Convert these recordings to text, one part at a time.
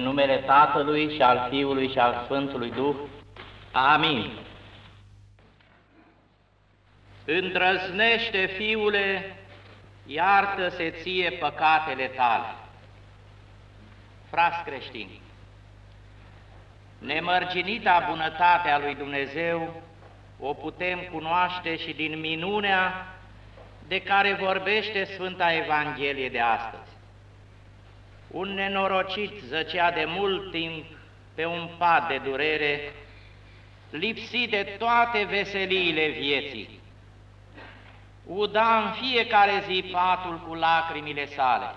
În numele Tatălui și al Fiului și al Sfântului Duh. Amin. Îndrăznește, Fiule, iartă-se ție păcatele tale. Frați creștini, nemărginita bunătatea lui Dumnezeu o putem cunoaște și din minunea de care vorbește Sfânta Evanghelie de astăzi. Un nenorocit zăcea de mult timp pe un pat de durere, lipsit de toate veseliile vieții. Uda în fiecare zi patul cu lacrimile sale.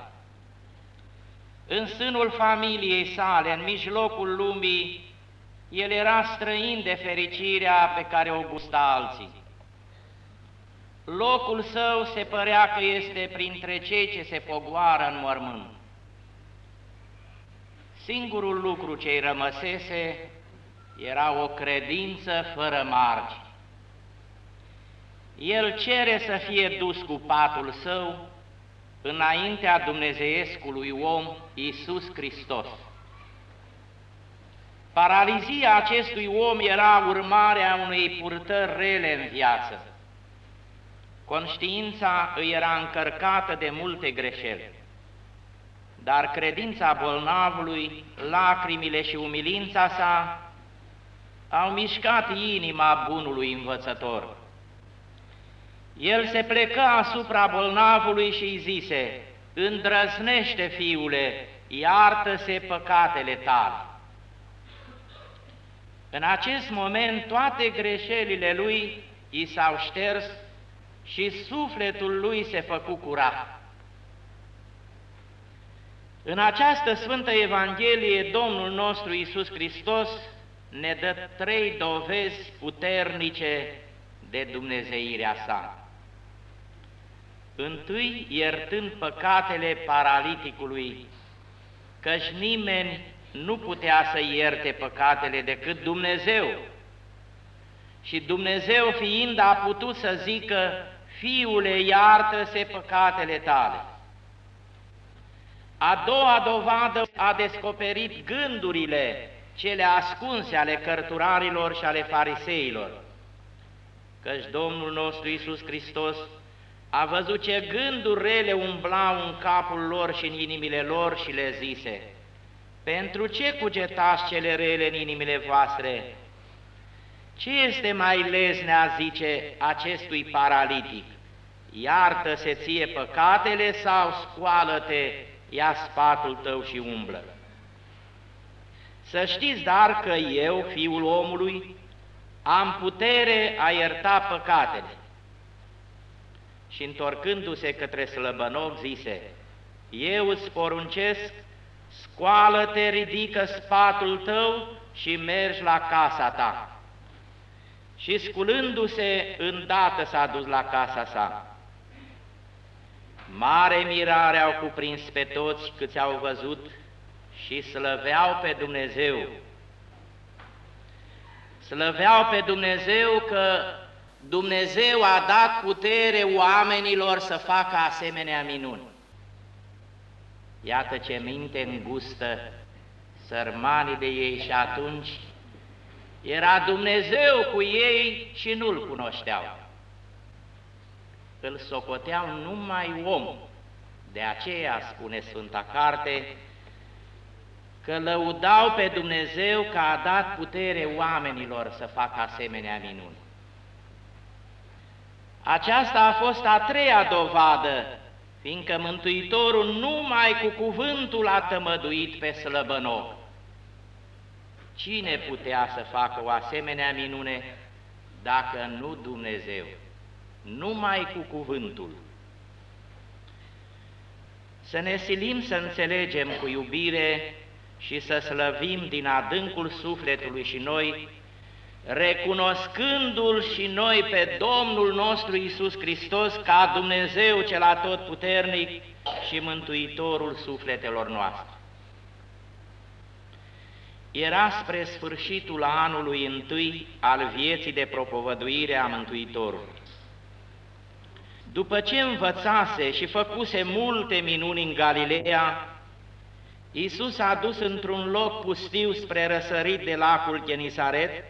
În sânul familiei sale, în mijlocul lumii, el era străin de fericirea pe care o gusta alții. Locul său se părea că este printre cei ce se pogoară în mormânt. Singurul lucru ce îi rămăsese era o credință fără margi. El cere să fie dus cu patul său înaintea dumnezeiescului om Iisus Hristos. Paralizia acestui om era urmarea unei purtări rele în viață. Conștiința îi era încărcată de multe greșeli dar credința bolnavului, lacrimile și umilința sa au mișcat inima bunului învățător. El se plecă asupra bolnavului și îi zise, Îndrăznește, fiule, iartă-se păcatele tale. În acest moment toate greșelile lui i s-au șters și sufletul lui se făcu curat. În această Sfântă Evanghelie, Domnul nostru Iisus Hristos ne dă trei dovezi puternice de Dumnezeirea sa. Întâi, iertând păcatele paraliticului, căci nimeni nu putea să ierte păcatele decât Dumnezeu. Și Dumnezeu fiind a putut să zică, Fiule, iartă-se păcatele tale. A doua dovadă a descoperit gândurile cele ascunse ale cărturarilor și ale fariseilor, căci Domnul nostru Iisus Hristos a văzut ce gânduri rele umblau în capul lor și în inimile lor și le zise, Pentru ce cugetați cele rele în inimile voastre? Ce este mai leznea, zice, acestui paralitic? Iartă-se ție păcatele sau scoală-te ia spatul tău și umblă. Să știți, dar, că eu, Fiul omului, am putere a ierta păcatele. Și întorcându-se către slăbănoc, zise, Eu îți poruncesc, scoală-te, ridică spatul tău și mergi la casa ta. Și sculându-se, îndată s-a dus la casa sa. Mare mirare au cuprins pe toți câți au văzut și slăveau pe Dumnezeu. Slăveau pe Dumnezeu că Dumnezeu a dat putere oamenilor să facă asemenea minuni. Iată ce minte îngustă sărmanii de ei și atunci era Dumnezeu cu ei și nu-L cunoșteau îl socoteau numai om. De aceea spune Sfânta Carte că lăudau pe Dumnezeu că a dat putere oamenilor să facă asemenea minuni. Aceasta a fost a treia dovadă, fiindcă Mântuitorul numai cu cuvântul a tămăduit pe slăbănoc. Cine putea să facă o asemenea minune dacă nu Dumnezeu? Numai cu cuvântul. Să ne silim să înțelegem cu iubire și să slăvim din adâncul sufletului și noi, recunoscându-L și noi pe Domnul nostru Isus Hristos ca Dumnezeu cel atotputernic și Mântuitorul sufletelor noastre. Era spre sfârșitul anului întâi al vieții de propovăduire a Mântuitorului. După ce învățase și făcuse multe minuni în Galileea, Iisus a dus într-un loc pustiu spre răsărit de lacul Genisaret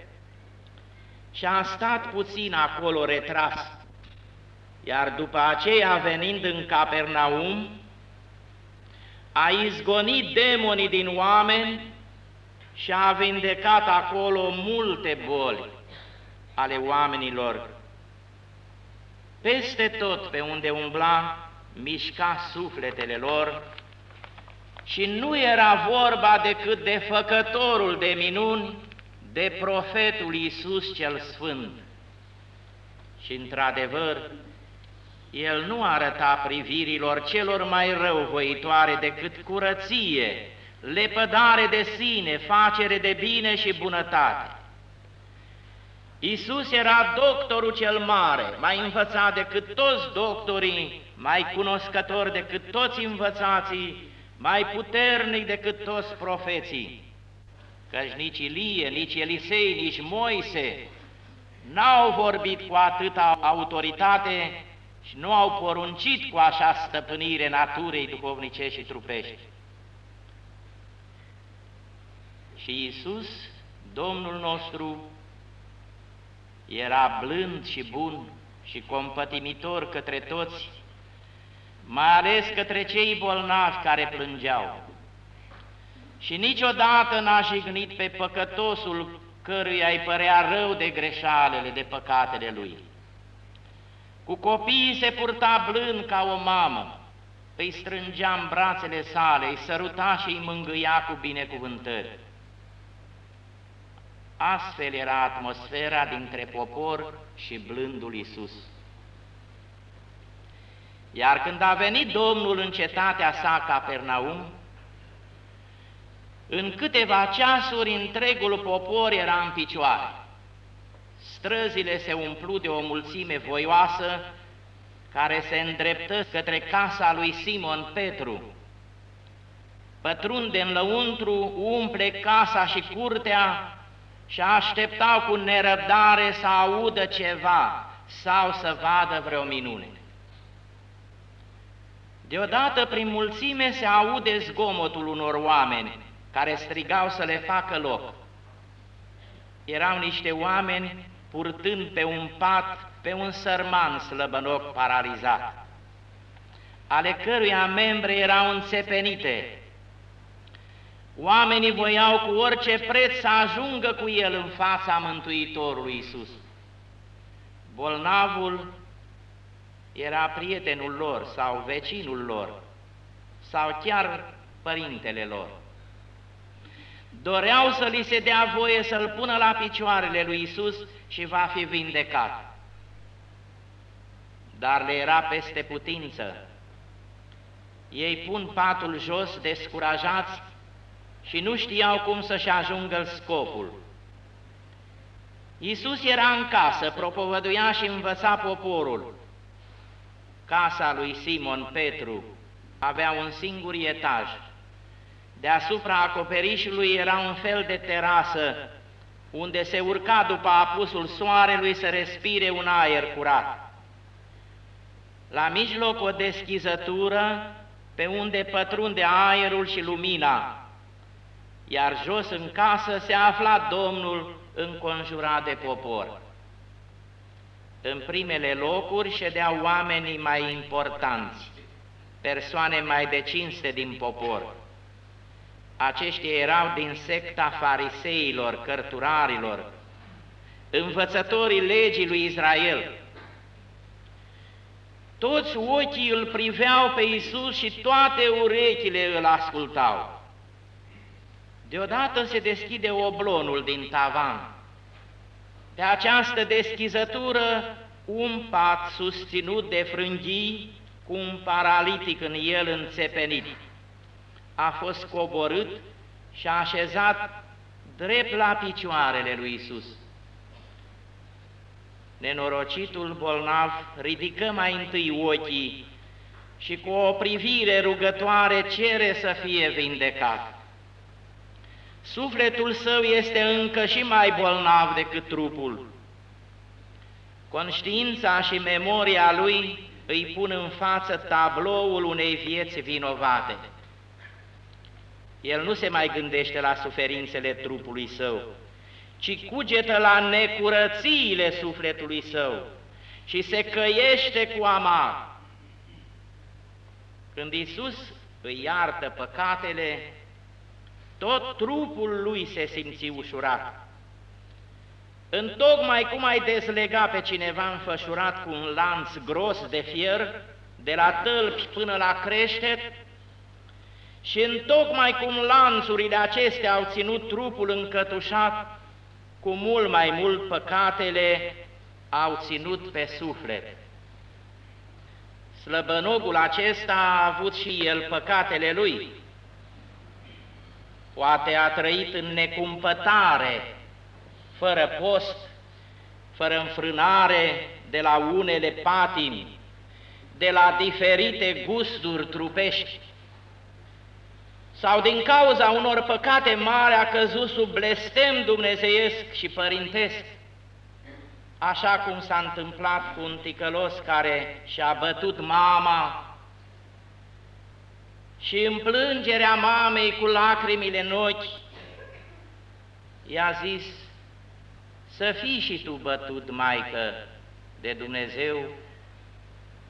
și a stat puțin acolo retras, iar după aceea venind în Capernaum, a izgonit demonii din oameni și a vindecat acolo multe boli ale oamenilor. Peste tot pe unde umbla, mișca sufletele lor și nu era vorba decât de făcătorul de minuni, de profetul Iisus cel Sfânt. Și într-adevăr, el nu arăta privirilor celor mai răuvoitoare decât curăție, lepădare de sine, facere de bine și bunătate. Iisus era doctorul cel mare, mai învățat decât toți doctorii, mai cunoscător decât toți învățații, mai puternic decât toți profeții, căci nici Ilie, nici Elisei, nici Moise n-au vorbit cu atâta autoritate și nu au poruncit cu așa stăpânire naturii duhovnicești și trupești. Și Iisus, Domnul nostru, era blând și bun și compătimitor către toți, mai ales către cei bolnavi care plângeau. Și niciodată n-a jignit pe păcătosul căruia îi părea rău de greșalele, de păcatele lui. Cu copiii se purta blând ca o mamă, îi strângea în brațele sale, îi săruta și îi mângâia cu binecuvântări. Astfel era atmosfera dintre popor și blândul Isus. Iar când a venit Domnul în cetatea sa, Capernaum, în câteva ceasuri întregul popor era în picioare. Străzile se umplu de o mulțime voioasă care se îndreptă către casa lui Simon Petru. Pătrunde în lăuntru, umple casa și curtea și așteptau cu nerăbdare să audă ceva sau să vadă vreo minune. Deodată prin mulțime se aude zgomotul unor oameni care strigau să le facă loc. Erau niște oameni purtând pe un pat pe un sărman slăbănoc paralizat, ale căruia membre erau înțepenite. Oamenii voiau cu orice preț să ajungă cu el în fața Mântuitorului Isus. Bolnavul era prietenul lor sau vecinul lor sau chiar părintele lor. Doreau să li se dea voie să-l pună la picioarele lui Isus și va fi vindecat. Dar le era peste putință. Ei pun patul jos, descurajați, și nu știau cum să-și ajungă scopul. Iisus era în casă, propovăduia și învăța poporul. Casa lui Simon Petru avea un singur etaj. Deasupra acoperișului era un fel de terasă, unde se urca după apusul soarelui să respire un aer curat. La mijloc o deschizătură pe unde pătrunde aerul și lumina, iar jos în casă se afla Domnul înconjurat de popor. În primele locuri ședeau oamenii mai importanți, persoane mai de cinste din popor. Aceștia erau din secta fariseilor, cărturarilor, învățătorii legii lui Israel. Toți ochii îl priveau pe Isus și toate urechile îl ascultau. Deodată se deschide oblonul din tavan. Pe această deschizătură, un pat susținut de frânghii, cu un paralitic în el înțepenit, a fost coborât și a așezat drept la picioarele lui Isus. Nenorocitul bolnav ridică mai întâi ochii și cu o privire rugătoare cere să fie vindecat. Sufletul său este încă și mai bolnav decât trupul. Conștiința și memoria lui îi pun în față tabloul unei vieți vinovate. el nu se mai gândește la suferințele trupului său, ci cugetă la necurățiile sufletului său și se căiește cu amar. Când Iisus îi iartă păcatele, tot trupul lui se simți ușurat. Întocmai cum ai dezlega pe cineva înfășurat cu un lanț gros de fier, de la tălpi până la creștet, și întocmai cum lanțurile acestea au ținut trupul încătușat, cu mult mai mult păcatele au ținut pe suflet. Slăbănogul acesta a avut și el păcatele lui. Poate a trăit în necumpătare, fără post, fără înfrânare de la unele patimi, de la diferite gusturi trupești, sau din cauza unor păcate mari a căzut sub blestem dumnezeiesc și părintesc, așa cum s-a întâmplat cu un ticălos care și-a bătut mama și în plângerea mamei cu lacrimile în ochi, i-a zis, să fii și tu bătut, Maică, de Dumnezeu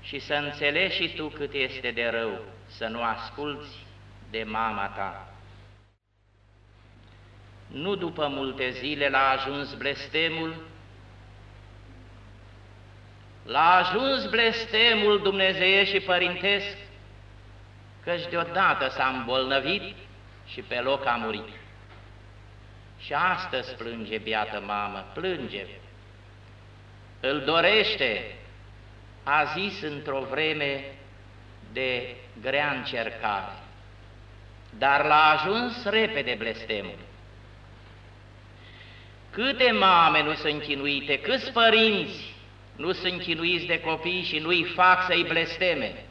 și să înțelegi și tu cât este de rău, să nu asculți de mama ta. Nu după multe zile l-a ajuns blestemul, l-a ajuns blestemul Dumnezeie și părintesc, căci deodată s-a îmbolnăvit și pe loc a murit. Și astăzi plânge biată mamă, plânge. Îl dorește, a zis într-o vreme de grea încercare dar l-a ajuns repede blestemul. Câte mame nu sunt chinuite, câți părinți nu sunt chinuiți de copii și nu-i fac să-i blesteme.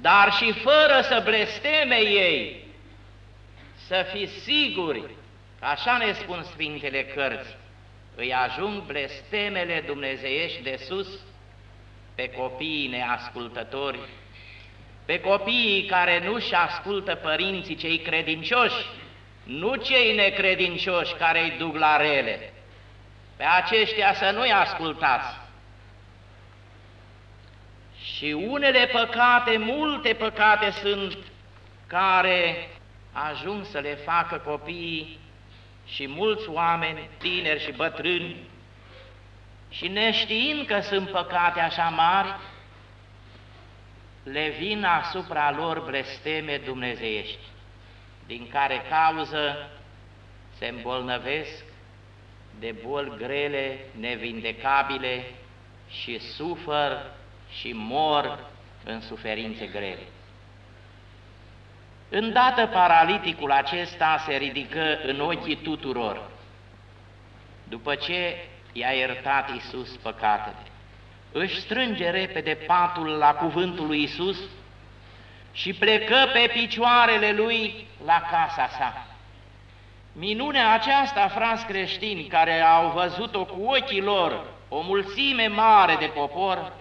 Dar și fără să blesteme ei, să fi siguri, așa ne spun Sfintele Cărți, îi ajung blestemele dumnezeiești de sus pe copiii neascultători pe copiii care nu-și ascultă părinții cei credincioși, nu cei necredincioși care îi duc la rele. Pe aceștia să nu-i ascultați. Și unele păcate, multe păcate sunt care ajung să le facă copiii și mulți oameni, tineri și bătrâni, și neștiind că sunt păcate așa mari, le vin asupra lor blesteme dumnezeiești, din care cauză se îmbolnăvesc de boli grele, nevindecabile și sufăr și mor în suferințe grele. Îndată paraliticul acesta se ridică în ochii tuturor, după ce i-a iertat Iisus păcatele își strânge repede patul la cuvântul lui Isus și plecă pe picioarele lui la casa sa. Minunea aceasta, frați creștini, care au văzut-o cu ochii lor, o mulțime mare de popor,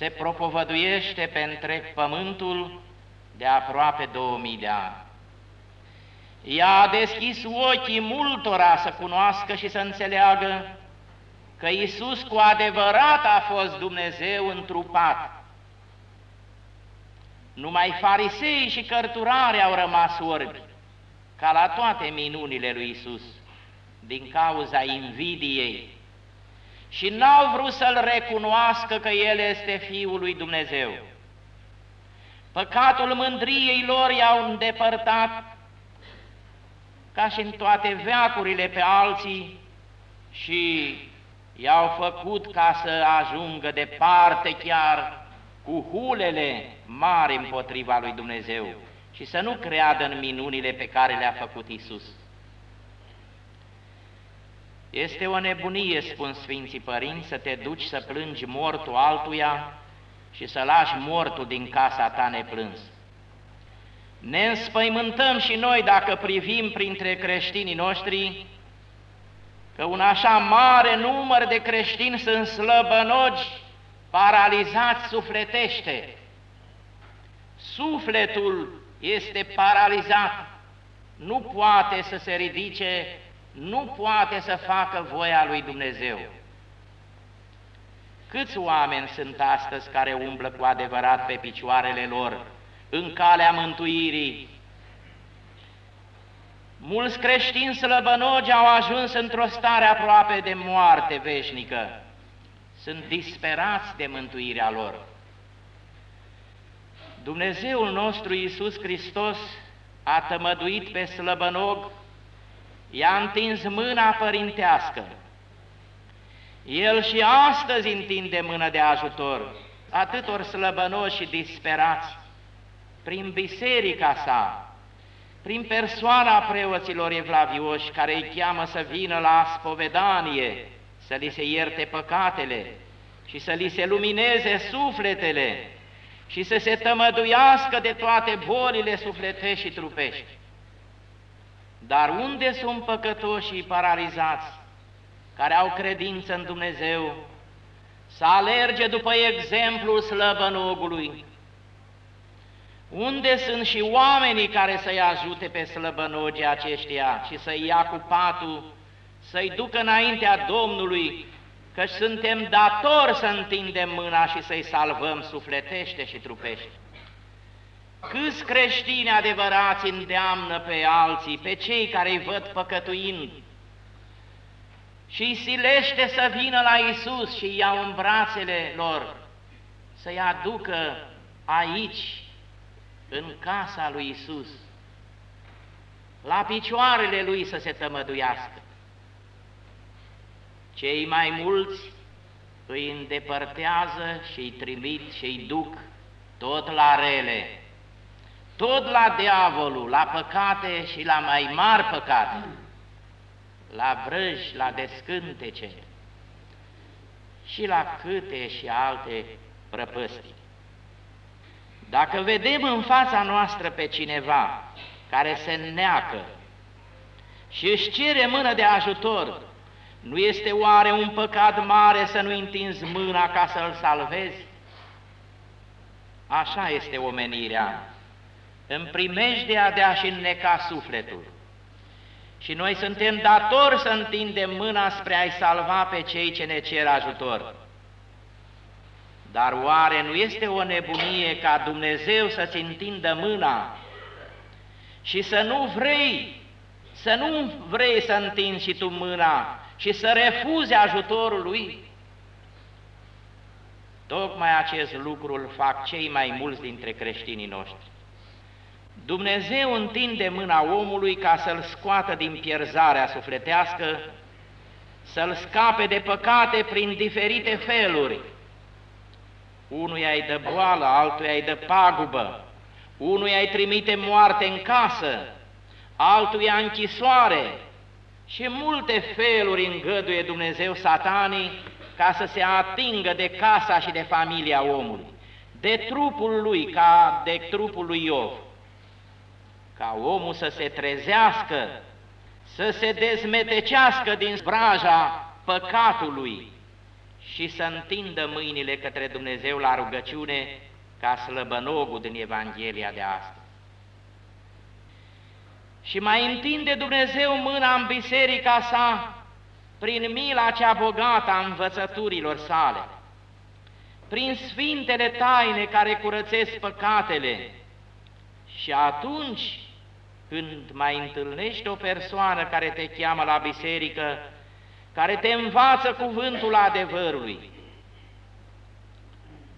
se propovăduiește pe întreg pământul de aproape 2000 de ani. Ea a deschis ochii multora să cunoască și să înțeleagă că Iisus cu adevărat a fost Dumnezeu întrupat. Numai farisei și cărturare au rămas orbi, ca la toate minunile lui Iisus, din cauza invidiei, și n-au vrut să-L recunoască că El este Fiul lui Dumnezeu. Păcatul mândriei lor i-au îndepărtat, ca și în toate veacurile pe alții, și i-au făcut ca să ajungă departe chiar cu hulele mari împotriva lui Dumnezeu și să nu creadă în minunile pe care le-a făcut Isus. Este o nebunie, spun Sfinții Părinți, să te duci să plângi mortul altuia și să lași mortul din casa ta neplâns. Ne înspăimântăm și noi dacă privim printre creștinii noștri că un așa mare număr de creștini sunt slăbănogi, paralizați sufletește, sufletul este paralizat, nu poate să se ridice, nu poate să facă voia lui Dumnezeu. Câți oameni sunt astăzi care umblă cu adevărat pe picioarele lor în calea mântuirii? Mulți creștini slăbănogi au ajuns într-o stare aproape de moarte veșnică. Sunt disperați de mântuirea lor. Dumnezeul nostru Iisus Hristos a tămăduit pe slăbănog, i-a întins mâna părintească. El și astăzi întinde mână de ajutor atâtor slăbănoși și disperați, prin biserica sa, prin persoana preoților evlavioși care îi cheamă să vină la spovedanie, să li se ierte păcatele și să li se lumineze sufletele și să se tămăduiască de toate bolile sufletești și trupești. Dar unde sunt păcătoșii paralizați, care au credință în Dumnezeu, să alerge după exemplul slăbănogului? Unde sunt și oamenii care să-i ajute pe slăbănogii aceștia și să-i ia cu patul, să-i ducă înaintea Domnului că suntem datori să întindem mâna și să-i salvăm sufletește și trupește. Câți creștini adevărați îndeamnă pe alții, pe cei care îi văd păcătuind și îi silește să vină la Isus și îi iau în brațele lor, să-i aducă aici, în casa lui Isus, la picioarele lui să se tămăduiască. Cei mai mulți îi îndepărtează și îi trimit și îi duc tot la rele, tot la diavolul, la păcate și la mai mari păcate, la vrăji, la descântece și la câte și alte prăpăstii. Dacă vedem în fața noastră pe cineva care se neacă și își cere mână de ajutor, nu este oare un păcat mare să nu întinzi mâna ca să-l salvezi? Așa este omenirea, în primejdea de a-și înneca sufletul. Și noi suntem datori să întindem mâna spre a-i salva pe cei ce ne cer ajutor. Dar oare nu este o nebunie ca Dumnezeu să-ți întindă mâna și să nu vrei, să nu vrei să întinzi și tu mâna și să refuze ajutorul lui? Tocmai acest lucru îl fac cei mai mulți dintre creștinii noștri. Dumnezeu întinde mâna omului ca să-l scoată din pierzarea sufletească, să-l scape de păcate prin diferite feluri. Unuia îi dă boală, altuia îi dă pagubă, unuia îi trimite moarte în casă, altuia închisoare, și multe feluri îngăduie Dumnezeu satanii ca să se atingă de casa și de familia omului, de trupul lui ca de trupul lui Iov, ca omul să se trezească, să se dezmetecească din vraja păcatului și să întindă mâinile către Dumnezeu la rugăciune ca slăbănogul din Evanghelia de astăzi. Și mai întinde Dumnezeu mâna în biserica sa prin mila cea bogată a învățăturilor sale, prin sfintele taine care curățesc păcatele. Și atunci când mai întâlnești o persoană care te cheamă la biserică, care te învață cuvântul adevărului,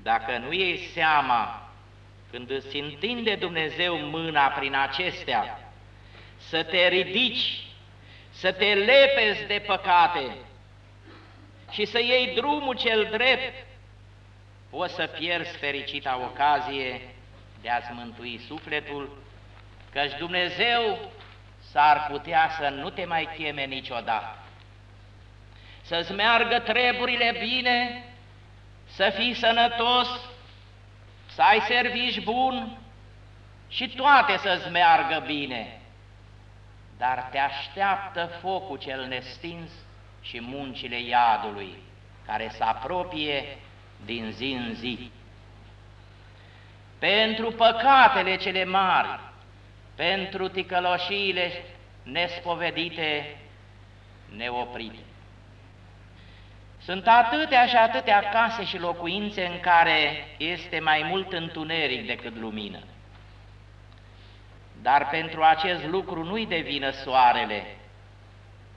dacă nu iei seama când îți întinde Dumnezeu mâna prin acestea, să te ridici, să te lepezi de păcate și să iei drumul cel drept, poți să pierzi fericita ocazie de a-ți mântui sufletul, căci Dumnezeu s-ar putea să nu te mai cheme niciodată. Să-ți meargă treburile bine, să fii sănătos, să ai servici bun și toate să-ți meargă bine dar te așteaptă focul cel nestins și muncile iadului, care se apropie din zi în zi. pentru păcatele cele mari, pentru ticăloșiile nespovedite, neoprite. Sunt atâtea și atâtea case și locuințe în care este mai mult întuneric decât lumină. Dar pentru acest lucru nu-i devină soarele,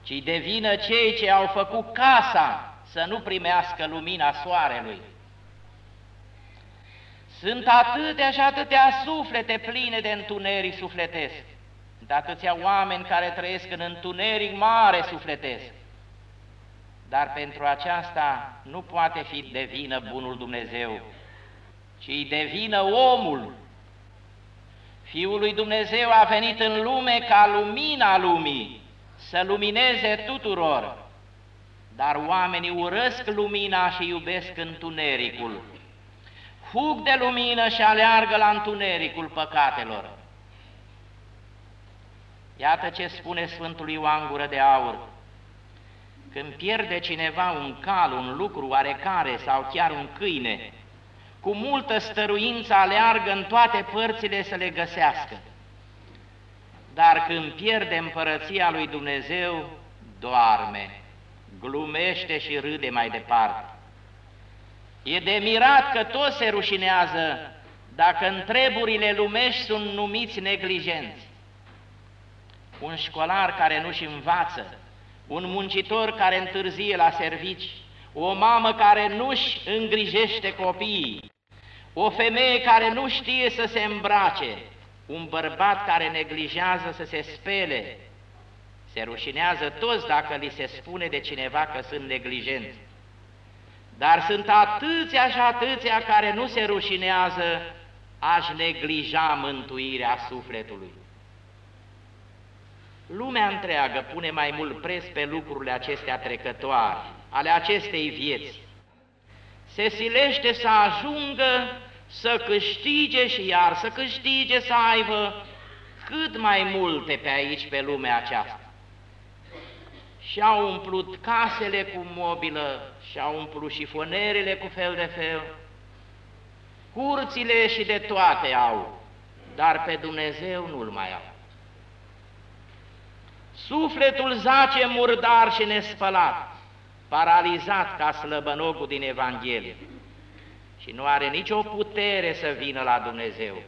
ci devină cei ce au făcut casa să nu primească lumina soarelui. Sunt atâtea și atâtea suflete pline de întuneric sufletesc, de atâția oameni care trăiesc în întuneric mare sufletesc. Dar pentru aceasta nu poate fi de vină bunul Dumnezeu, ci de vină omul. Fiul lui Dumnezeu a venit în lume ca lumina lumii, să lumineze tuturor, dar oamenii urăsc lumina și iubesc întunericul. Fug de lumină și aleargă la întunericul păcatelor. Iată ce spune Sfântul Ioan Gură de Aur. Când pierde cineva un cal, un lucru oarecare sau chiar un câine, cu multă stăruință aleargă în toate părțile să le găsească. Dar când pierde împărăția lui Dumnezeu, doarme, glumește și râde mai departe. E de mirat că toți se rușinează dacă întreburile lumești sunt numiți neglijenți. Un școlar care nu-și învață, un muncitor care întârzie la servici, o mamă care nu-și îngrijește copiii, o femeie care nu știe să se îmbrace, un bărbat care neglijează să se spele, se rușinează toți dacă li se spune de cineva că sunt neglijenți. Dar sunt atâția și atâția care nu se rușinează aș neglija mântuirea sufletului. Lumea întreagă pune mai mult preț pe lucrurile acestea trecătoare, ale acestei vieți. Se silește să ajungă să câștige și iar să câștige, să aibă cât mai multe pe aici, pe lumea aceasta. Și-au umplut casele cu mobilă, și-au umplut șifonerele cu fel de fel, curțile și de toate au, dar pe Dumnezeu nu-L mai au. Sufletul zace murdar și nespălat, paralizat ca slăbănogul din Evanghelie și nu are nicio putere să vină la Dumnezeu.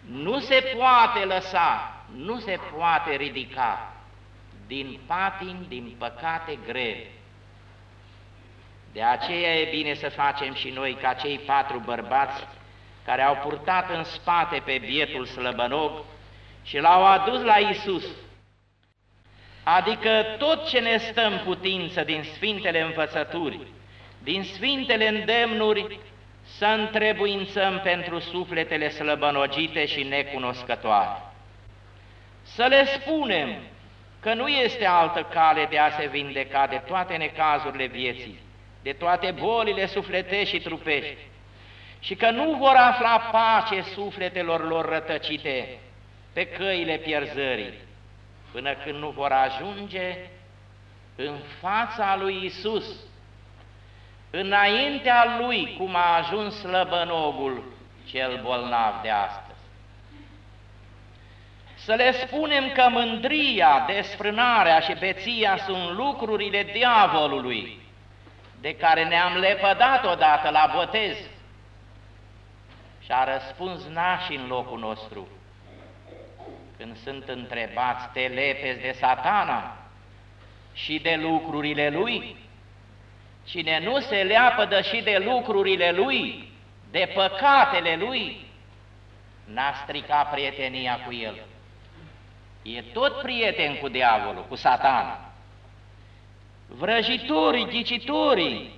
Nu se poate lăsa, nu se poate ridica din patin, din păcate grele. De aceea e bine să facem și noi ca cei patru bărbați care au purtat în spate pe bietul slăbănog și l-au adus la Isus. Adică tot ce ne stă în putință din Sfintele Învățături, din Sfintele Îndemnuri, să întrebuințăm pentru sufletele slăbănogite și necunoscătoare. Să le spunem că nu este altă cale de a se vindeca de toate necazurile vieții, de toate bolile sufletești și trupești, și că nu vor afla pace sufletelor lor rătăcite pe căile pierzării, până când nu vor ajunge în fața lui Isus, înaintea lui, cum a ajuns slăbănogul cel bolnav de astăzi. Să le spunem că mândria, desfrânarea și beția sunt lucrurile diavolului, de care ne-am lepădat odată la botez. Și a răspuns nașii în locul nostru. Când sunt întrebați, te lepezi de satana și de lucrurile lui? Cine nu se leapădă și de lucrurile lui, de păcatele lui, n-a stricat prietenia cu el. E tot prieten cu diavolul, cu satana. Vrăjitorii, ghicitorii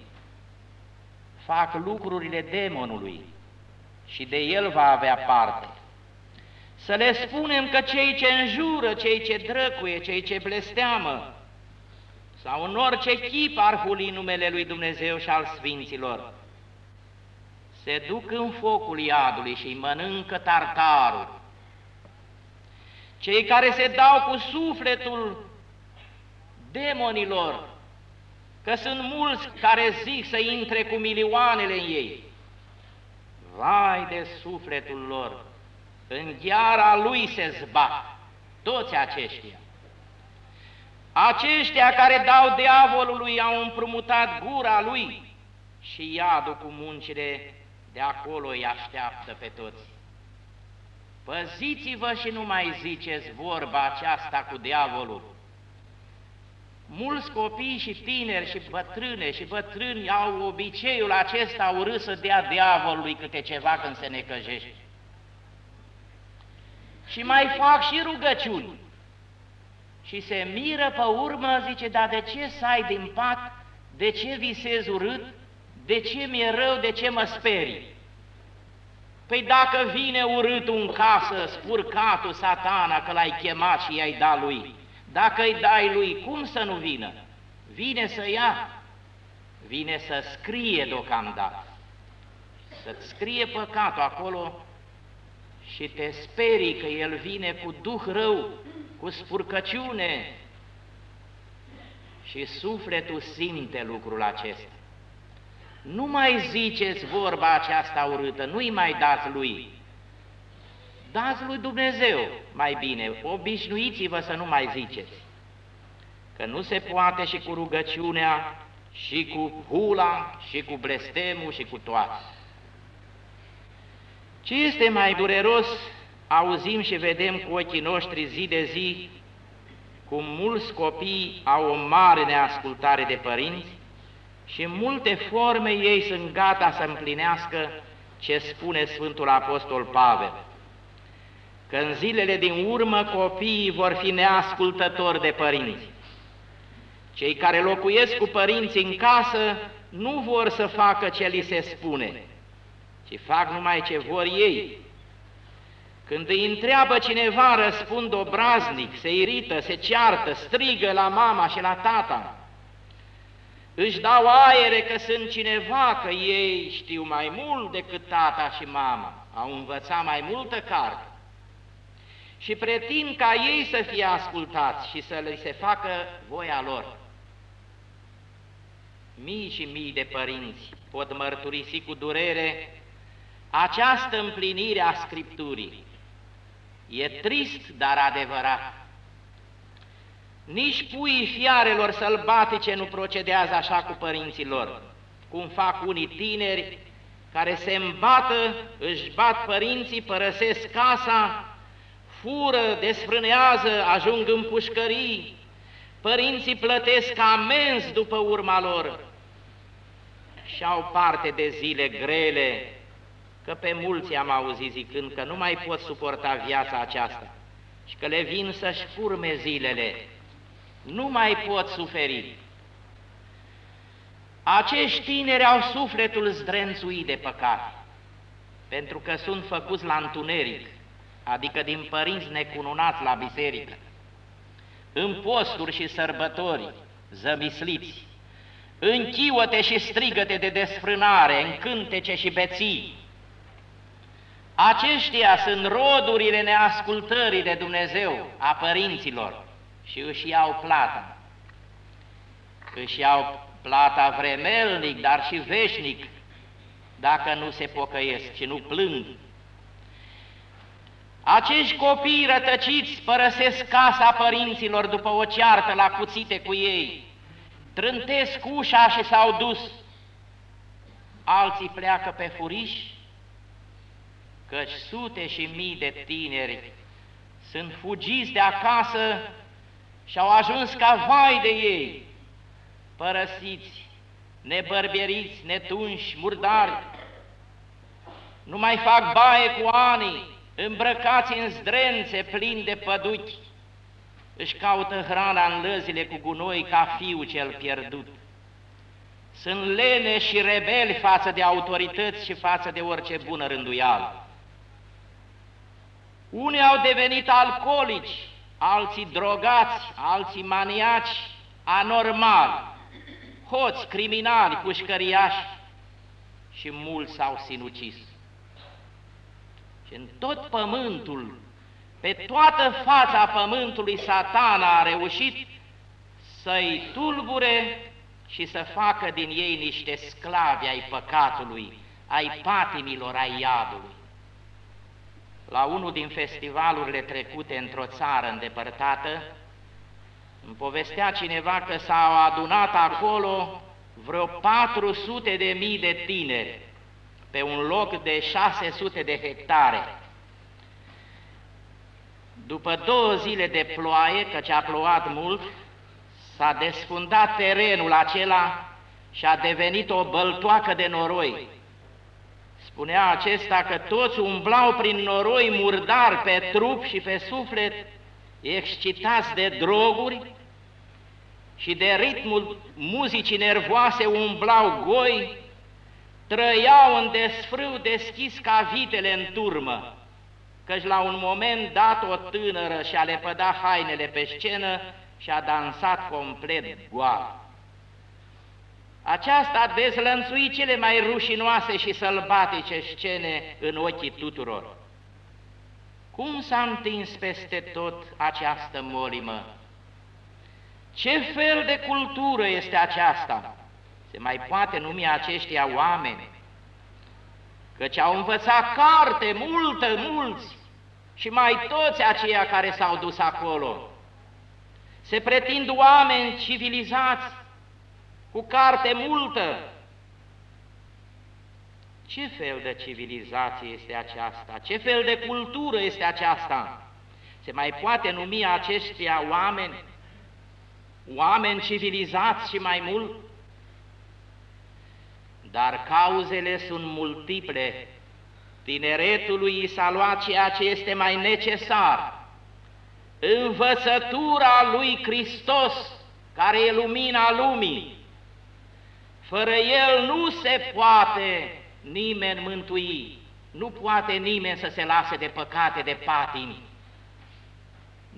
fac lucrurile demonului și de el va avea parte. Să le spunem că cei ce înjură, cei ce drăcuie, cei ce blesteamă, sau în orice chip ar huli numele lui Dumnezeu și al Sfinților, se duc în focul iadului și îi mănâncă tartarul. Cei care se dau cu sufletul demonilor, că sunt mulți care zic să intre cu milioanele în ei, vai de sufletul lor, în gheara lui se zbat toți aceștia. Aceștia care dau diavolului au împrumutat gura lui și iadul cu muncile de acolo îi așteaptă pe toți. Păziți-vă și nu mai ziceți vorba aceasta cu diavolul. Mulți copii și tineri și bătrâne și bătrâni au obiceiul acesta urât să dea diavolului câte ceva când se necăjește. Și mai fac și rugăciuni. Și se miră pe urmă, zice, dar de ce să ai din pat, de ce visezi urât, de ce mi-e rău, de ce mă sperii? Păi dacă vine urâtul în casă, spurcatul satana că l-ai chemat și i-ai dat lui, dacă îi dai lui, cum să nu vină? Vine să ia, vine să scrie deocamdată, să-ți scrie păcatul acolo și te sperii că el vine cu duh rău, cu spurcăciune și sufletul simte lucrul acesta. Nu mai ziceți vorba aceasta urâtă, nu-i mai dați lui. Dați lui Dumnezeu mai bine, obișnuiți-vă să nu mai ziceți. Că nu se poate și cu rugăciunea, și cu hula, și cu blestemul, și cu toate. Ce este mai dureros, auzim și vedem cu ochii noștri zi de zi cum mulți copii au o mare neascultare de părinți și în multe forme ei sunt gata să împlinească ce spune Sfântul Apostol Pavel, că în zilele din urmă copiii vor fi neascultători de părinți. Cei care locuiesc cu părinții în casă nu vor să facă ce li se spune, ci fac numai ce vor ei. Când îi întreabă cineva, răspund obraznic, se irită, se ceartă, strigă la mama și la tata, își dau aere că sunt cineva, că ei știu mai mult decât tata și mama, au învățat mai multă carte și pretind ca ei să fie ascultați și să le se facă voia lor. Mii și mii de părinți pot mărturisi cu durere această împlinire a Scripturii. E trist, dar adevărat. Nici puii fiarelor sălbatice nu procedează așa cu părinții lor, cum fac unii tineri care se îmbată, își bat părinții, părăsesc casa, fură, desfrânează, ajung în pușcării, părinții plătesc amenzi după urma lor. Și au parte de zile grele, că pe mulți am auzit zicând că nu mai pot suporta viața aceasta și că le vin să-și furme zilele, nu mai pot suferi. Acești tineri au sufletul zdrențuit de păcat, pentru că sunt făcuți la întuneric, adică din părinți necununați la biserică, în posturi și sărbători, zămisliți, în chiuăte și strigăte de desfrânare, în cântece și beții. Aceștia sunt rodurile neascultării de Dumnezeu a părinților și își iau plata. Își iau plata vremelnic, dar și veșnic, dacă nu se pocăiesc și nu plâng. Acești copii rătăciți părăsesc casa părinților după o ceartă la cuțite cu ei, trântesc ușa și s-au dus. Alții pleacă pe furiș, căci sute și mii de tineri sunt fugiți de acasă și au ajuns ca vai de ei, părăsiți, nebărbieriți, netunși, murdari, nu mai fac baie cu ani, îmbrăcați în zdrențe plini de păduchi, își caută hrana în lăzile cu gunoi ca fiul cel pierdut. Sunt lene și rebeli față de autorități și față de orice bună rânduială. Unii au devenit alcoolici, alții drogați, alții maniaci, anormali, hoți, criminali, pușcăriași și mulți s-au sinucis. Și în tot pământul, pe toată fața pământului, satana a reușit să-i tulbure și să facă din ei niște sclavi ai păcatului, ai patimilor, ai iadului. La unul din festivalurile trecute într-o țară îndepărtată, îmi povestea cineva că s-au adunat acolo vreo 400 de mii de tineri pe un loc de 600 de hectare. După două zile de ploaie, căci a plouat mult, s-a desfundat terenul acela și a devenit o băltoacă de noroi. Spunea acesta că toți umblau prin noroi murdar pe trup și pe suflet, excitați de droguri și de ritmul muzicii nervoase umblau goi, trăiau în desfrâu deschis ca vitele în turmă, căci la un moment dat o tânără și-a lepădat hainele pe scenă și a dansat complet goală. Aceasta a dezlănțuit cele mai rușinoase și sălbatice scene în ochii tuturor. Cum s-a întins peste tot această molimă? Ce fel de cultură este aceasta? Se mai poate numi aceștia oameni? Căci au învățat carte multă, mulți, și mai toți aceia care s-au dus acolo. Se pretind oameni civilizați, cu carte multă. Ce fel de civilizație este aceasta? Ce fel de cultură este aceasta? Se mai poate numi aceștia oameni? Oameni civilizați și mai mult? Dar cauzele sunt multiple. Tineretului i s-a luat ceea ce este mai necesar. Învățătura lui Hristos, care e lumina lumii, fără El nu se poate nimeni mântui, nu poate nimeni să se lase de păcate, de patimi.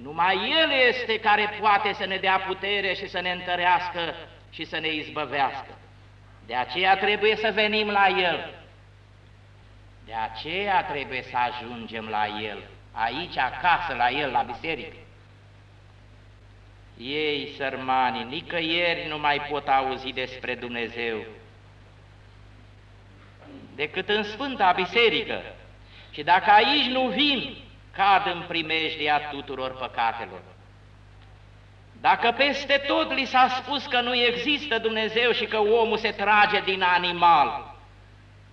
Numai El este care poate să ne dea putere și să ne întărească și să ne izbăvească. De aceea trebuie să venim la El. De aceea trebuie să ajungem la El, aici, acasă, la El, la biserică. Ei, sărmani, nicăieri nu mai pot auzi despre Dumnezeu decât în Sfânta Biserică. Și dacă aici nu vin, cad în primejdia tuturor păcatelor. Dacă peste tot li s-a spus că nu există Dumnezeu și că omul se trage din animal,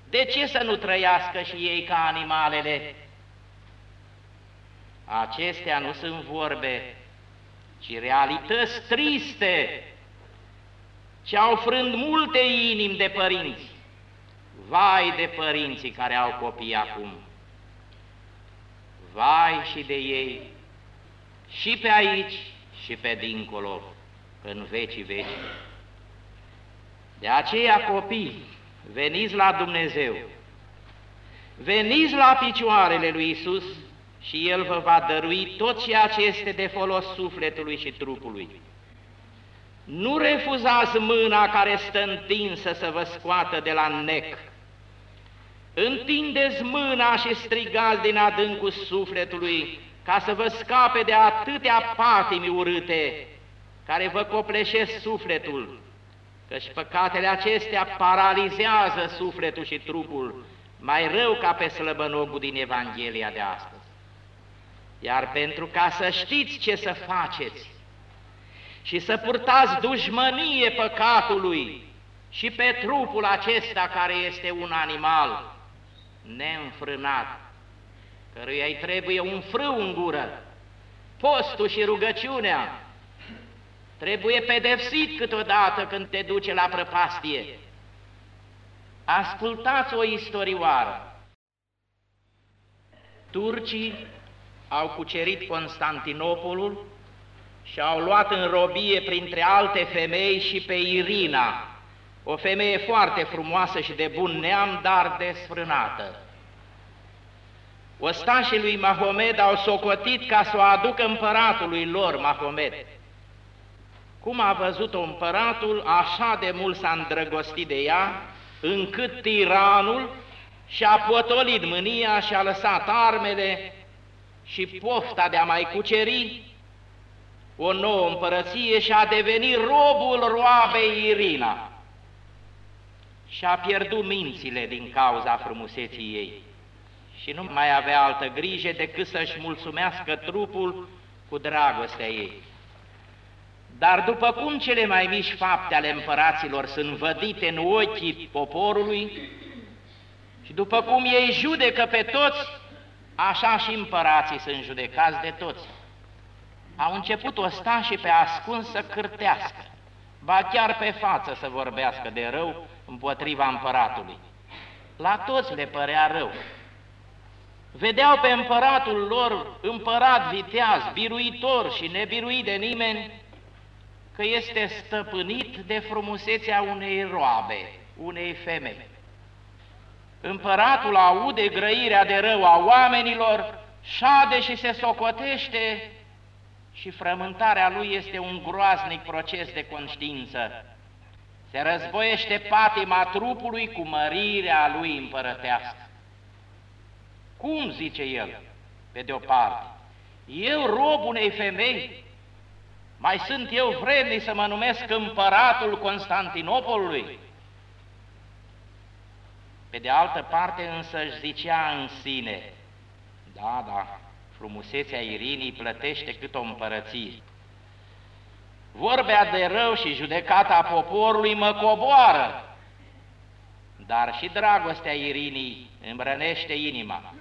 de ce să nu trăiască și ei ca animalele? Acestea nu sunt vorbe ci realități triste ce au frânt multe inimi de părinți. Vai de părinții care au copii acum! Vai și de ei, și pe aici și pe dincolo, în vecii veci. De aceea, copii, veniți la Dumnezeu, veniți la picioarele lui Isus și El vă va dărui tot ceea ce este de folos sufletului și trupului. Nu refuzați mâna care stă întinsă să vă scoată de la nec. Întindeți mâna și strigați din adâncul sufletului ca să vă scape de atâtea patimi urâte care vă copleșesc sufletul, căci păcatele acestea paralizează sufletul și trupul, mai rău ca pe slăbănogul din Evanghelia de astăzi. Iar pentru ca să știți ce să faceți și să purtați dușmănie păcatului și pe trupul acesta care este un animal neînfrânat, căruia îi trebuie un frâu în gură, postul și rugăciunea, trebuie pedepsit câteodată când te duce la prăpastie. Ascultați o istorioară. Turcii au cucerit Constantinopolul și au luat în robie printre alte femei și pe Irina, o femeie foarte frumoasă și de bun neam, dar desfrânată. Ostașii lui Mahomed au socotit ca să o aducă împăratului lor, Mahomed. Cum a văzut-o împăratul, așa de mult s-a îndrăgostit de ea, încât tiranul și-a potolit mânia și a lăsat armele și pofta de a mai cuceri o nouă împărăție și a devenit robul roabei Irina. și a pierdut mințile din cauza frumuseții ei și nu mai avea altă grijă decât să-și mulțumească trupul cu dragostea ei. Dar după cum cele mai mici fapte ale împăraților sunt vădite în ochii poporului și după cum ei judecă pe toți, așa și împărații sunt judecați de toți. Au început o sta și pe ascuns să cârtească, ba chiar pe față să vorbească de rău împotriva împăratului. La toți le părea rău. Vedeau pe împăratul lor, împărat viteaz, biruitor și nebiruit de nimeni, că este stăpânit de frumusețea unei roabe, unei femei. Împăratul aude grăirea de rău a oamenilor, șade și se socotește și frământarea lui este un groaznic proces de conștiință. Se războiește patima trupului cu mărirea lui împărătească. Cum, zice el, pe de o parte, eu rob unei femei, mai sunt eu vrednic să mă numesc împăratul Constantinopolului? Pe de altă parte însă își zicea în sine, da, da, frumusețea Irinii plătește cât o împărăție. Vorbea de rău și judecata poporului mă coboară, dar și dragostea Irinii îmi rănește inima.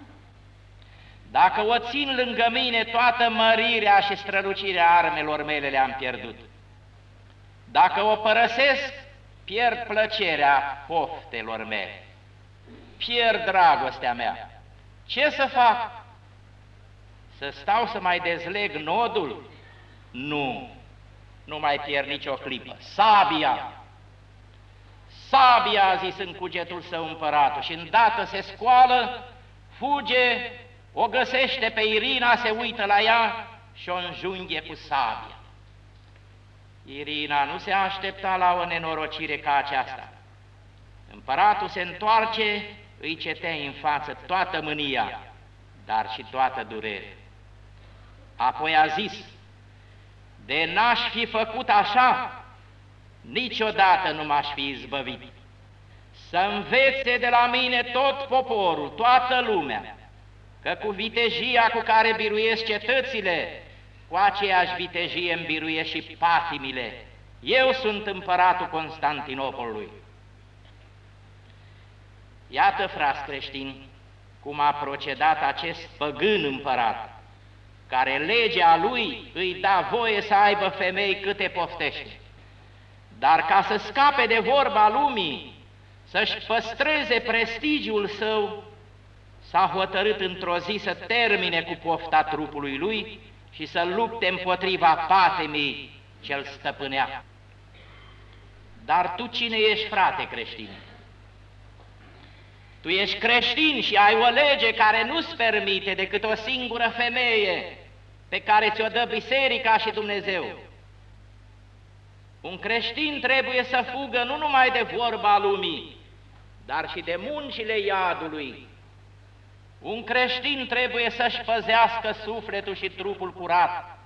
Dacă o țin lângă mine, toată mărirea și strălucirea armelor mele le-am pierdut. Dacă o părăsesc, pierd plăcerea poftelor mele, pierd dragostea mea. Ce să fac? Să stau să mai dezleg nodul? Nu, nu mai pierd nicio clipă. Sabia! Sabia, a zis în cugetul său împăratul, și îndată se scoală, fuge o găsește pe Irina, se uită la ea și o înjunghe cu sabia. Irina nu se aștepta la o nenorocire ca aceasta. Împăratul se întoarce, îi cetea în față toată mânia, dar și toată durere. Apoi a zis, de n-aș fi făcut așa, niciodată nu m-aș fi izbăvit. Să învețe de la mine tot poporul, toată lumea, că cu vitejia cu care biruiesc cetățile, cu aceeași vitejie îmi biruiesc și patimile. Eu sunt împăratul Constantinopolului. Iată, frați creștini, cum a procedat acest păgân împărat, care legea lui îi da voie să aibă femei câte poftește. Dar ca să scape de vorba lumii, să-și păstreze prestigiul său, s-a hotărât într-o zi să termine cu pofta trupului lui și să lupte împotriva patemii ce-l stăpânea. Dar tu cine ești, frate creștin? Tu ești creștin și ai o lege care nu-ți permite decât o singură femeie pe care ți-o dă biserica și Dumnezeu. Un creștin trebuie să fugă nu numai de vorba lumii, dar și de muncile iadului, un creștin trebuie să-și păzească sufletul și trupul curat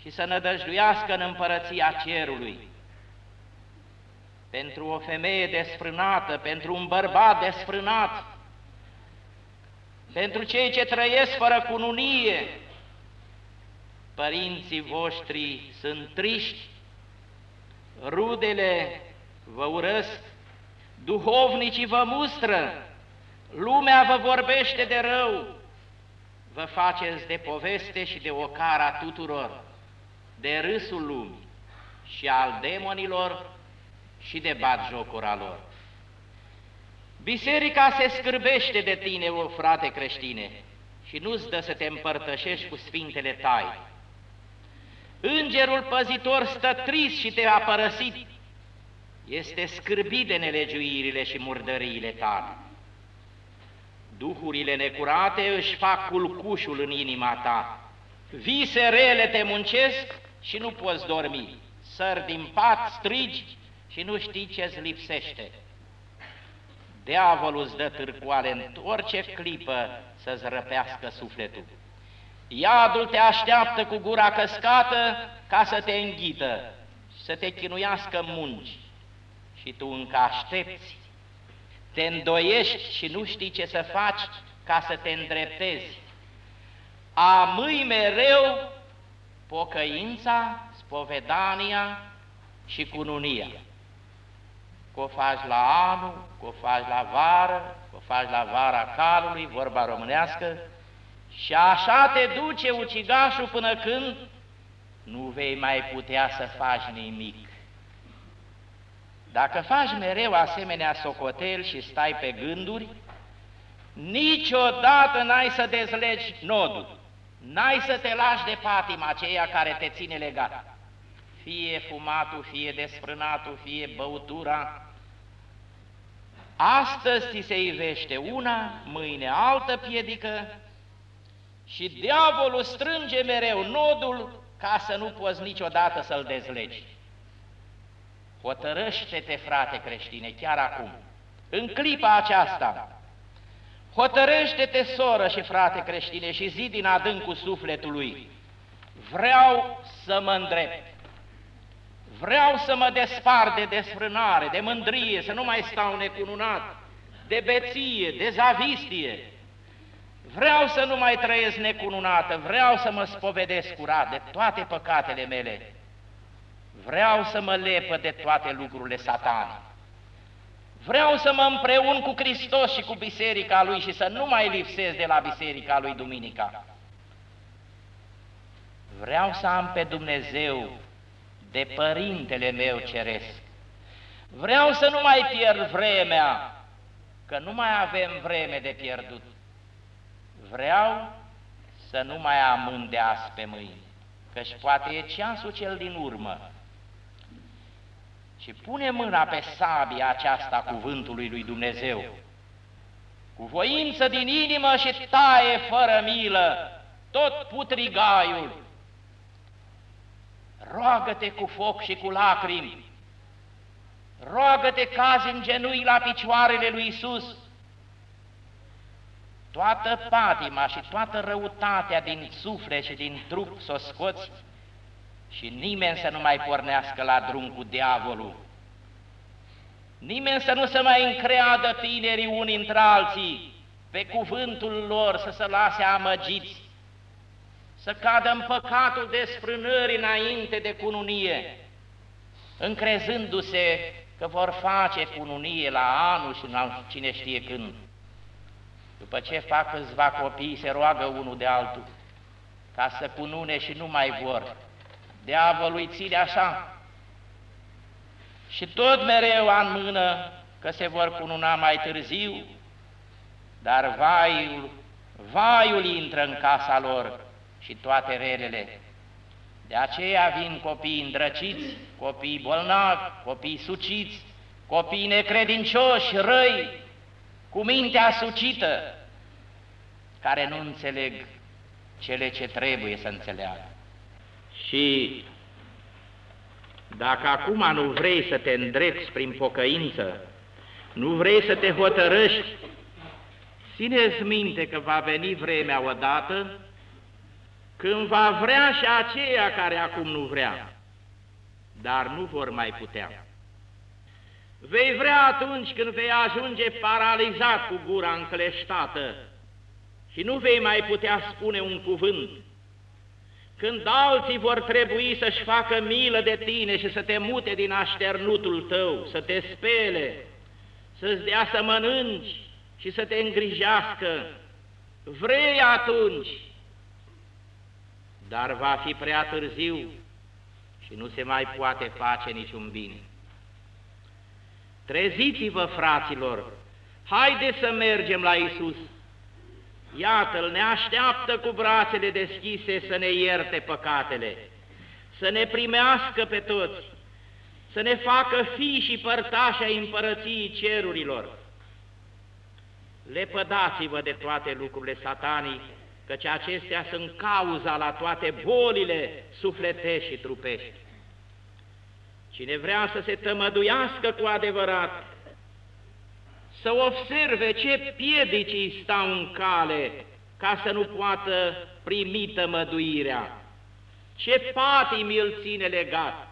și să nădăjduiască în împărăția cerului. Pentru o femeie desfrânată, pentru un bărbat desfrânat, pentru cei ce trăiesc fără cununie, părinții voștri sunt triști, rudele vă urăsc, duhovnicii vă mustră, Lumea vă vorbește de rău, vă faceți de poveste și de ocara tuturor, de râsul lumii și al demonilor și de batjocura lor. Biserica se scârbește de tine, o frate creștine, și nu-ți dă să te împărtășești cu sfintele tai. Îngerul păzitor stă trist și te-a părăsit, este scârbit de nelegiuirile și murdăriile tale. Duhurile necurate își fac culcușul în inima ta. Vise rele te muncesc și nu poți dormi. Săr din pat, strigi și nu știi ce-ți lipsește. Diavolul îți dă târcoale în orice clipă să-ți răpească sufletul. Iadul te așteaptă cu gura căscată ca să te înghită, să te chinuiască munci și tu încă aștepți te îndoiești și nu știi ce să faci ca să te îndreptezi. Amâi mereu pocăința, spovedania și cununia. Că o faci la anul, că o faci la vară, că o faci la vara calului, vorba românească, și așa te duce ucigașul până când nu vei mai putea să faci nimic. Dacă faci mereu asemenea socotel și stai pe gânduri, niciodată n-ai să dezlegi nodul, n-ai să te lași de patima aceea care te ține legat. Fie fumatul, fie desfrânatul, fie băutura. Astăzi ți se ivește una, mâine altă piedică și diavolul strânge mereu nodul ca să nu poți niciodată să-l dezlegi. Hotărăște-te, frate creștine, chiar acum, în clipa aceasta, hotărăște-te, soră și frate creștine, și zi din adâncul sufletului, vreau să mă îndrept, vreau să mă despar de desfrânare, de mândrie, să nu mai stau necununat, de beție, de zavistie, vreau să nu mai trăiesc necununată, vreau să mă spovedesc curat de toate păcatele mele, Vreau să mă lepă de toate lucrurile satane. Vreau să mă împreun cu Hristos și cu biserica Lui și să nu mai lipsesc de la biserica Lui duminica. Vreau să am pe Dumnezeu de Părintele meu ceresc. Vreau să nu mai pierd vremea, că nu mai avem vreme de pierdut. Vreau să nu mai amând de azi pe mâini, căci poate e ceasul cel din urmă și pune mâna pe sabia aceasta cuvântului lui Dumnezeu, cu voință din inimă și taie fără milă tot putrigaiul. Roagă-te cu foc și cu lacrimi, roagă-te cazi în genui la picioarele lui Isus. Toată patima și toată răutatea din suflet și din trup să o scoți și nimeni să nu mai pornească la drum cu diavolul. Nimeni să nu se mai încreadă tinerii unii între alții pe cuvântul lor să se lase amăgiți, să cadă în păcatul desfrânării înainte de cununie, încrezându-se că vor face cununie la anul și la cine știe când. După ce fac câțiva copii, se roagă unul de altul ca să cunune și nu mai vor. Diavolul îi ține așa. Și tot mereu în mână că se vor cununa mai târziu, dar vaiul, vaiul intră în casa lor și toate relele. De aceea vin copii îndrăciți, copii bolnavi, copii suciți, copii necredincioși, răi, cu mintea sucită, care nu înțeleg cele ce trebuie să înțeleagă. Și dacă acum nu vrei să te îndrepți prin pocăință, nu vrei să te hotărăști, țineți minte că va veni vremea odată când va vrea și aceea care acum nu vrea, dar nu vor mai putea. Vei vrea atunci când vei ajunge paralizat cu gura încleștată și nu vei mai putea spune un cuvânt, când alții vor trebui să-și facă milă de tine și să te mute din așternutul tău, să te spele, să-ți dea să mănânci și să te îngrijească, vrei atunci, dar va fi prea târziu și nu se mai poate face niciun bine. Treziți-vă, fraților, haideți să mergem la Isus Iată-L ne așteaptă cu brațele deschise să ne ierte păcatele, să ne primească pe toți, să ne facă fi și părtași ai împărăției cerurilor. Lepădați-vă de toate lucrurile satanii, căci acestea sunt cauza la toate bolile sufletești și trupești. Cine vrea să se tămăduiască cu adevărat, să observe ce piedici îi stau în cale ca să nu poată primi tămăduirea, ce patimi îl ține legat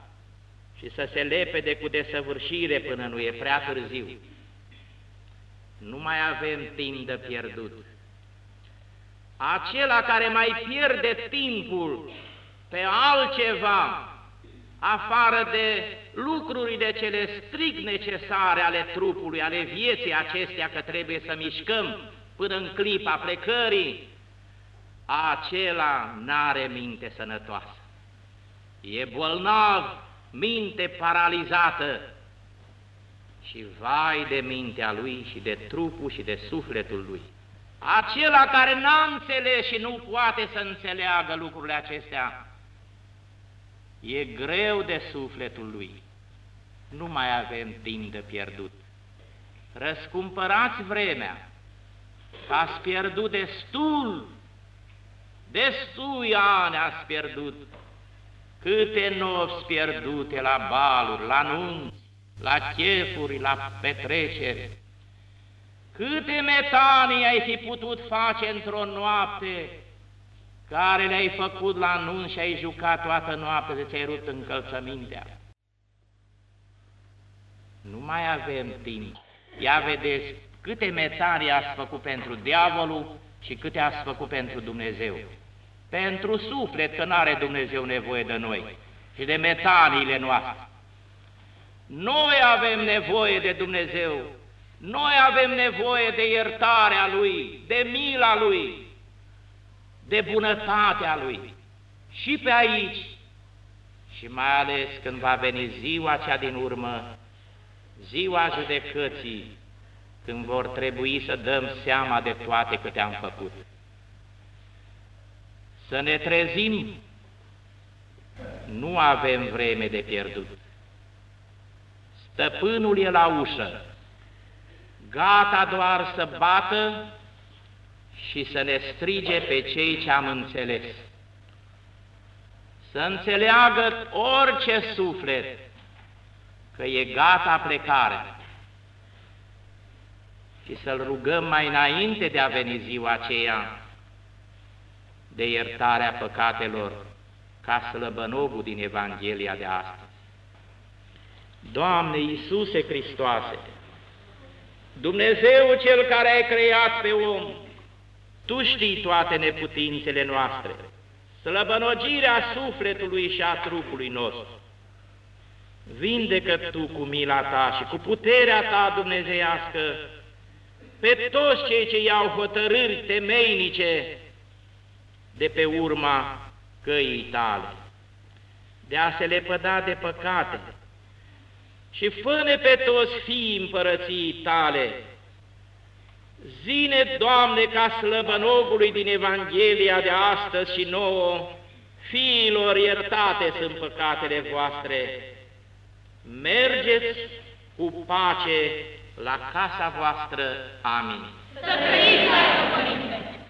și să se lepede cu desăvârșire până nu e prea târziu. Nu mai avem timp de pierdut. Acela care mai pierde timpul pe altceva, afară de lucrurile cele strict necesare ale trupului, ale vieții acestea, că trebuie să mișcăm până în clipa plecării, acela n-are minte sănătoasă. E bolnav, minte paralizată și vai de mintea lui și de trupul și de sufletul lui. Acela care n-a înțeles și nu poate să înțeleagă lucrurile acestea, e greu de sufletul lui. Nu mai avem timp de pierdut. Răscumpărați vremea, că ați pierdut destul, destui ani ați pierdut, câte nopți pierdute la baluri, la nunți, la chefuri, la petreceri, câte metanii ai fi putut face într-o noapte care le-ai făcut la nun și ai jucat toată noaptea de ți-ai rupt încălțămintea. Nu mai avem timp. Ia vedeți câte metanii ați făcut pentru diavolul și câte ați făcut pentru Dumnezeu. Pentru suflet, că nu are Dumnezeu nevoie de noi și de metaniile noastre. Noi avem nevoie de Dumnezeu, noi avem nevoie de iertarea Lui, de mila Lui, de bunătatea Lui. Și pe aici, și mai ales când va veni ziua cea din urmă, ziua judecății, când vor trebui să dăm seama de toate câte am făcut. Să ne trezim, nu avem vreme de pierdut. Stăpânul e la ușă, gata doar să bată și să ne strige pe cei ce am înțeles. Să înțeleagă orice suflet că e gata plecarea și să-L rugăm mai înainte de a veni ziua aceea de iertarea păcatelor ca slăbănogul din Evanghelia de astăzi. Doamne Iisuse Hristoase, Dumnezeu Cel care ai creat pe om, Tu știi toate neputințele noastre, slăbănogirea sufletului și a trupului nostru. Vindecă Tu cu mila Ta și cu puterea Ta dumnezeiască pe toți cei ce iau hotărâri temeinice de pe urma căii Tale, de a se lepăda de păcate, și fă pe toți fii împărății tale. Zine, Doamne, ca slăbănogului din Evanghelia de astăzi și nouă, fiilor iertate sunt păcatele voastre. Mergeți cu pace la casa voastră. Amin. Să trăiți,